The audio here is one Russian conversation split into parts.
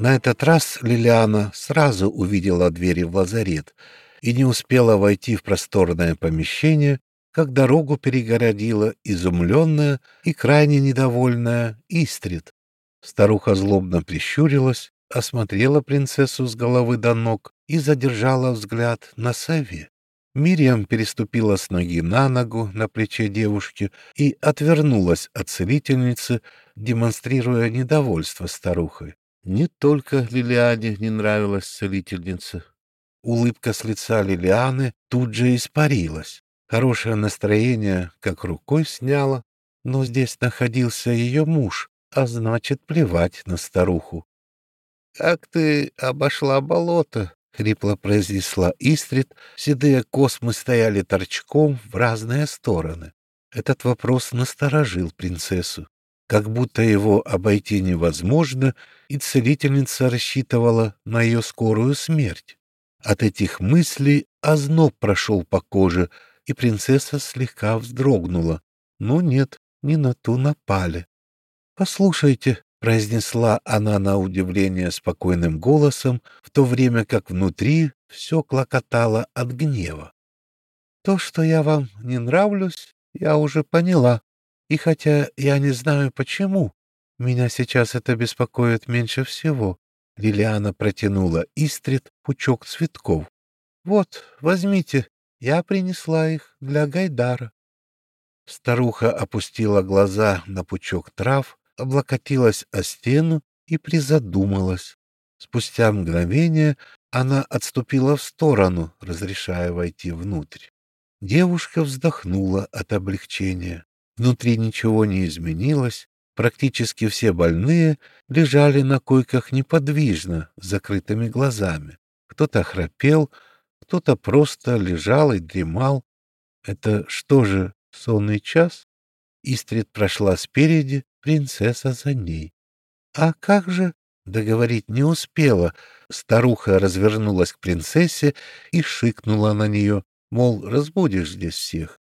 На этот раз Лилиана сразу увидела двери в лазарет и не успела войти в просторное помещение, как дорогу перегородила изумленная и крайне недовольная Истрид. Старуха злобно прищурилась, осмотрела принцессу с головы до ног и задержала взгляд на сове. Мириам переступила с ноги на ногу на плече девушки и отвернулась от целительницы, демонстрируя недовольство старухой. Не только Лилиане не нравилась целительница. Улыбка с лица Лилианы тут же испарилась. Хорошее настроение как рукой сняло, но здесь находился ее муж, а значит, плевать на старуху. — Как ты обошла болото? — хрипло произнесла Истрид. Седые космы стояли торчком в разные стороны. Этот вопрос насторожил принцессу. Как будто его обойти невозможно, и целительница рассчитывала на ее скорую смерть. От этих мыслей озноб прошел по коже, и принцесса слегка вздрогнула. Но нет, не на ту напали. «Послушайте», — произнесла она на удивление спокойным голосом, в то время как внутри все клокотало от гнева. «То, что я вам не нравлюсь, я уже поняла, и хотя я не знаю почему, меня сейчас это беспокоит меньше всего». Лилиана протянула Истрид пучок цветков. «Вот, возьмите, я принесла их для Гайдара». Старуха опустила глаза на пучок трав, облокотилась о стену и призадумалась. Спустя мгновение она отступила в сторону, разрешая войти внутрь. Девушка вздохнула от облегчения. Внутри ничего не изменилось, практически все больные лежали на койках неподвижно, с закрытыми глазами. Кто-то храпел, кто-то просто лежал и дремал. Это что же, сонный час? Истрид прошла спереди, принцесса за ней. А как же... Договорить не успела. Старуха развернулась к принцессе и шикнула на нее, мол, разбудишь здесь всех.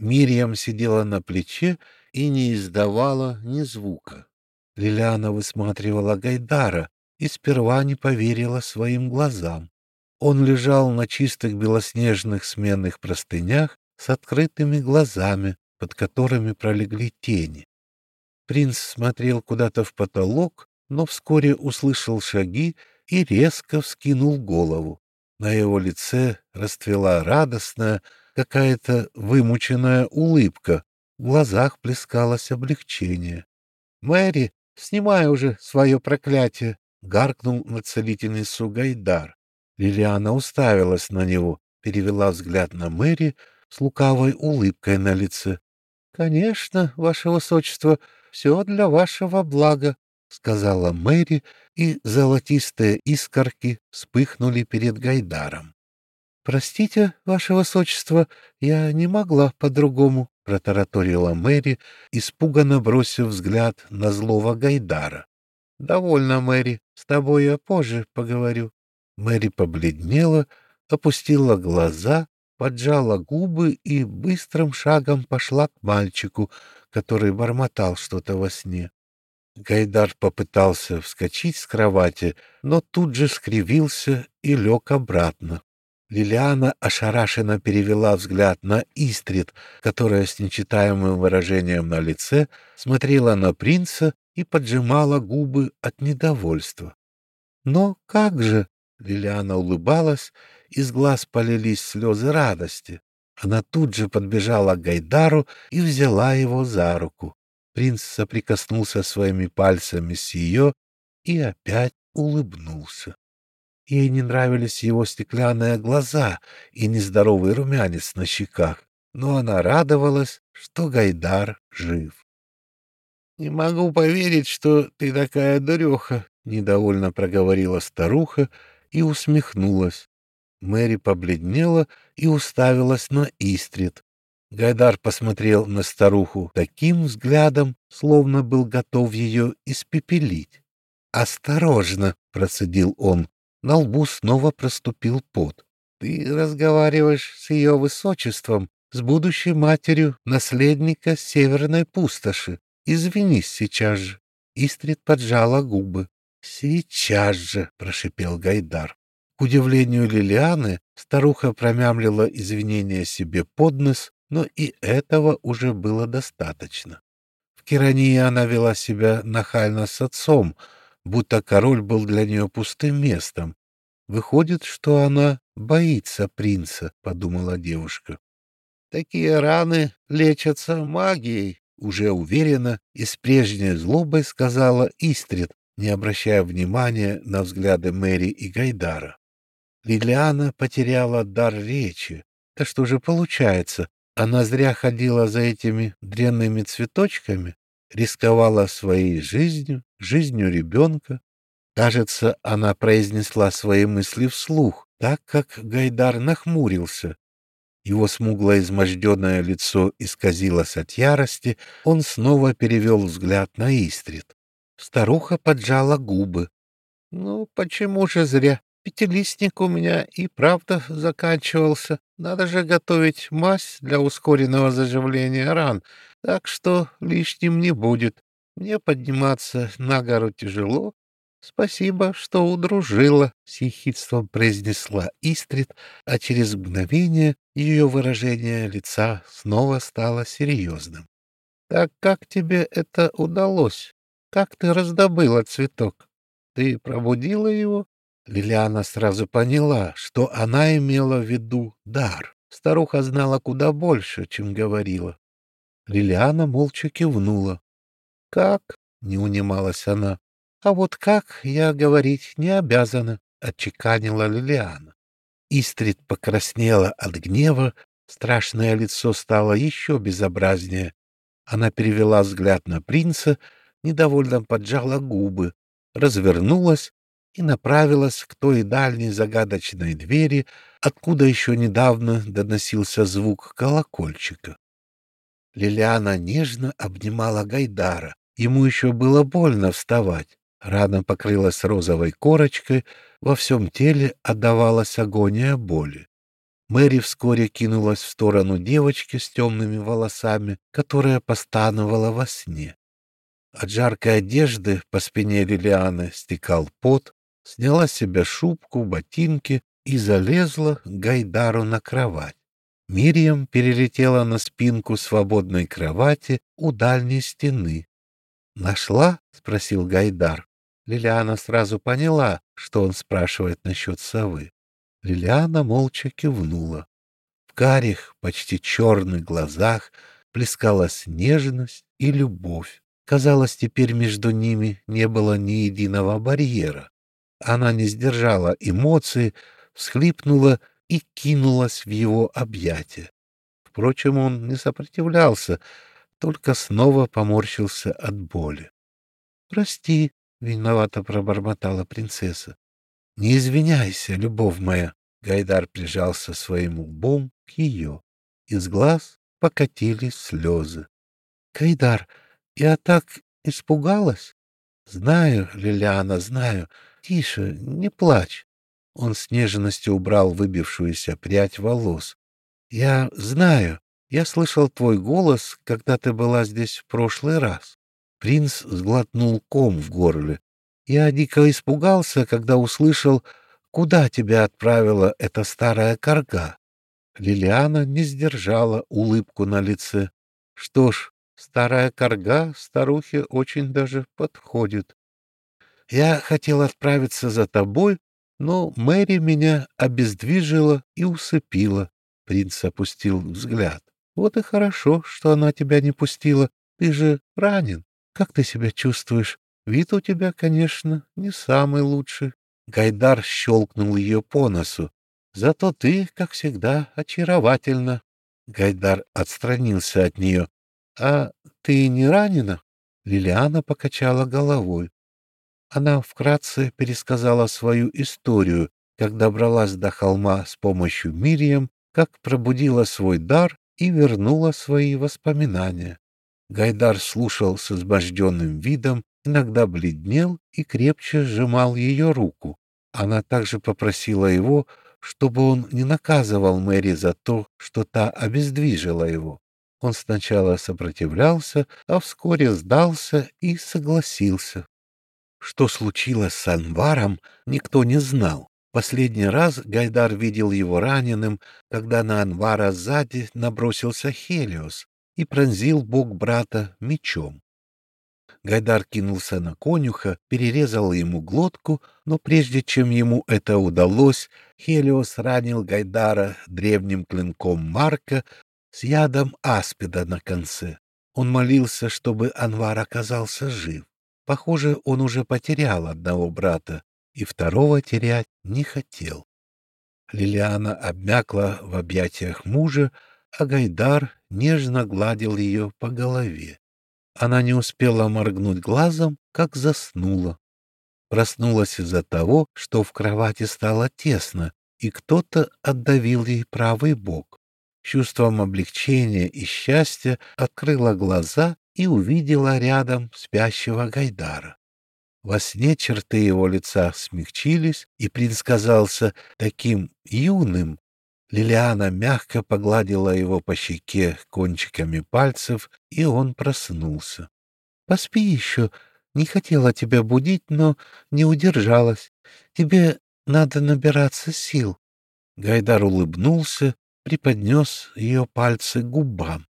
Мириам сидела на плече и не издавала ни звука. Лилиана высматривала Гайдара и сперва не поверила своим глазам. Он лежал на чистых белоснежных сменных простынях с открытыми глазами, под которыми пролегли тени. Принц смотрел куда-то в потолок, но вскоре услышал шаги и резко вскинул голову. На его лице расцвела радостная, какая-то вымученная улыбка, в глазах плескалось облегчение. — Мэри, снимай уже свое проклятие! — гаркнул на целительницу Гайдар. Лилиана уставилась на него, перевела взгляд на Мэри с лукавой улыбкой на лице. — Конечно, ваше высочество, все для вашего блага, — сказала Мэри, и золотистые искорки вспыхнули перед Гайдаром. — Простите, ваше высочество, я не могла по-другому, — протараторила Мэри, испуганно бросив взгляд на злого Гайдара. — Довольно, Мэри, с тобой я позже поговорю. Мэри побледнела, опустила глаза, поджала губы и быстрым шагом пошла к мальчику, который бормотал что-то во сне. Гайдар попытался вскочить с кровати, но тут же скривился и лег обратно. Лилиана ошарашенно перевела взгляд на Истрид, которая с нечитаемым выражением на лице смотрела на принца и поджимала губы от недовольства. «Но как же?» — Лилиана улыбалась, из глаз полились слезы радости. Она тут же подбежала к Гайдару и взяла его за руку. Принц соприкоснулся своими пальцами с ее и опять улыбнулся. Ей не нравились его стеклянные глаза и нездоровый румянец на щеках, но она радовалась, что Гайдар жив. — Не могу поверить, что ты такая дуреха, — недовольно проговорила старуха и усмехнулась. Мэри побледнела и уставилась на Истрид. Гайдар посмотрел на старуху таким взглядом, словно был готов ее испепелить. «Осторожно!» — процедил он. На лбу снова проступил пот. «Ты разговариваешь с ее высочеством, с будущей матерью наследника Северной пустоши. Извинись сейчас же». Истрид поджала губы. Сейчас же, прошипел Гайдар. К удивлению Лилианы, старуха промямлила извинения себе под нос, но и этого уже было достаточно. В Кирании она вела себя нахально с отцом, будто король был для нее пустым местом. Выходит, что она боится принца, — подумала девушка. Такие раны лечатся магией, — уже уверенно и с прежней злобой сказала Истрид, не обращая внимания на взгляды Мэри и Гайдара. Лилиана потеряла дар речи. Да что же получается? Она зря ходила за этими дрянными цветочками, рисковала своей жизнью, жизнью ребенка. Кажется, она произнесла свои мысли вслух, так как Гайдар нахмурился. Его смуглое изможденное лицо исказилось от ярости, он снова перевел взгляд на Истрид. Старуха поджала губы. — Ну, почему же зря? Пятилистник у меня и правда заканчивался. Надо же готовить мазь для ускоренного заживления ран, так что лишним не будет. Мне подниматься на гору тяжело. Спасибо, что удружила, — с ехидством произнесла Истрид, а через мгновение ее выражение лица снова стало серьезным. — Так как тебе это удалось? Как ты раздобыла цветок? Ты пробудила его? Лилиана сразу поняла, что она имела в виду дар. Старуха знала куда больше, чем говорила. Лилиана молча кивнула. «Как?» — не унималась она. «А вот как, я говорить не обязана», — отчеканила Лилиана. Истрид покраснела от гнева, страшное лицо стало еще безобразнее. Она перевела взгляд на принца, недовольно поджала губы, развернулась и направилась к той дальней загадочной двери, откуда еще недавно доносился звук колокольчика. Лилиана нежно обнимала Гайдара. Ему еще было больно вставать. Рана покрылась розовой корочкой, во всем теле отдавалась агония боли. Мэри вскоре кинулась в сторону девочки с темными волосами, которая постановала во сне. От жаркой одежды по спине Лилианы стекал пот, сняла с себя шубку, ботинки и залезла к Гайдару на кровать. Мирием перелетела на спинку свободной кровати у дальней стены. «Нашла?» — спросил Гайдар. Лилиана сразу поняла, что он спрашивает насчет совы. Лилиана молча кивнула. В карих, почти черных глазах плескалась нежность и любовь. Казалось, теперь между ними не было ни единого барьера. Она не сдержала эмоций, всхлипнула и кинулась в его объятия. Впрочем, он не сопротивлялся, только снова поморщился от боли. — Прости, — виновато пробормотала принцесса. — Не извиняйся, любовь моя. Гайдар прижался своим лбом к ее. Из глаз покатились слезы. — Гайдар, я так испугалась. — Знаю, Лилиана, знаю. Тише, не плачь. Он с нежностью убрал выбившуюся прядь волос. Я знаю, я слышал твой голос, когда ты была здесь в прошлый раз. Принц сглотнул ком в горле. Я дико испугался, когда услышал, куда тебя отправила эта старая корга. Лилиана не сдержала улыбку на лице. Что ж, старая корга старухе очень даже подходит. Я хотел отправиться за тобой, но Мэри меня обездвижила и усыпила. Принц опустил взгляд. Вот и хорошо, что она тебя не пустила. Ты же ранен. Как ты себя чувствуешь? Вид у тебя, конечно, не самый лучший. Гайдар щелкнул ее по носу. Зато ты, как всегда, очаровательна. Гайдар отстранился от нее. — А ты не ранена? Лилиана покачала головой. Она вкратце пересказала свою историю, как добралась до холма с помощью Мирием, как пробудила свой дар и вернула свои воспоминания. Гайдар слушал с изможденным видом, иногда бледнел и крепче сжимал ее руку. Она также попросила его, чтобы он не наказывал Мэри за то, что та обездвижила его. Он сначала сопротивлялся, а вскоре сдался и согласился. Что случилось с Анваром, никто не знал. Последний раз Гайдар видел его раненым, когда на Анвара сзади набросился Хелиос и пронзил бок брата мечом. Гайдар кинулся на конюха, перерезал ему глотку, но прежде чем ему это удалось, Хелиос ранил Гайдара древним клинком Марка с ядом аспида на конце. Он молился, чтобы Анвар оказался жив. Похоже, он уже потерял одного брата, и второго терять не хотел. Лилиана обмякла в объятиях мужа, а Гайдар нежно гладил ее по голове. Она не успела моргнуть глазом, как заснула. Проснулась из-за того, что в кровати стало тесно, и кто-то отдавил ей правый бок. Чувством облегчения и счастья открыла глаза и увидела рядом спящего Гайдара. Во сне черты его лица смягчились, и принц казался таким юным. Лилиана мягко погладила его по щеке кончиками пальцев, и он проснулся. — Поспи еще. Не хотела тебя будить, но не удержалась. Тебе надо набираться сил. Гайдар улыбнулся, приподнес ее пальцы к губам. —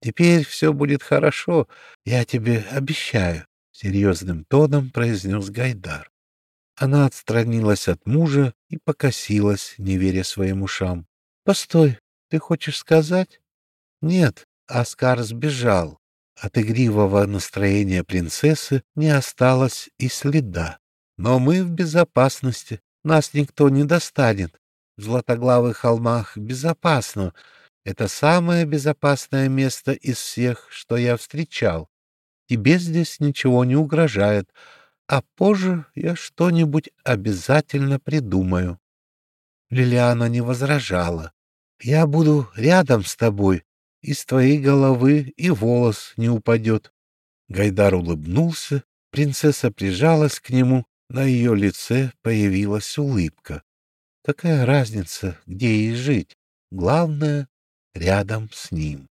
Теперь все будет хорошо, я тебе обещаю серьезным тоном произнес Гайдар. Она отстранилась от мужа и покосилась, не веря своим ушам. — Постой, ты хочешь сказать? — Нет, Оскар сбежал. От игривого настроения принцессы не осталось и следа. Но мы в безопасности, нас никто не достанет. В Златоглавых холмах безопасно. Это самое безопасное место из всех, что я встречал. Тебе здесь ничего не угрожает, а позже я что-нибудь обязательно придумаю. Лилиана не возражала. Я буду рядом с тобой, из твоей головы и волос не упадет. Гайдар улыбнулся, принцесса прижалась к нему, на ее лице появилась улыбка. Какая разница, где ей жить? Главное, рядом с ним.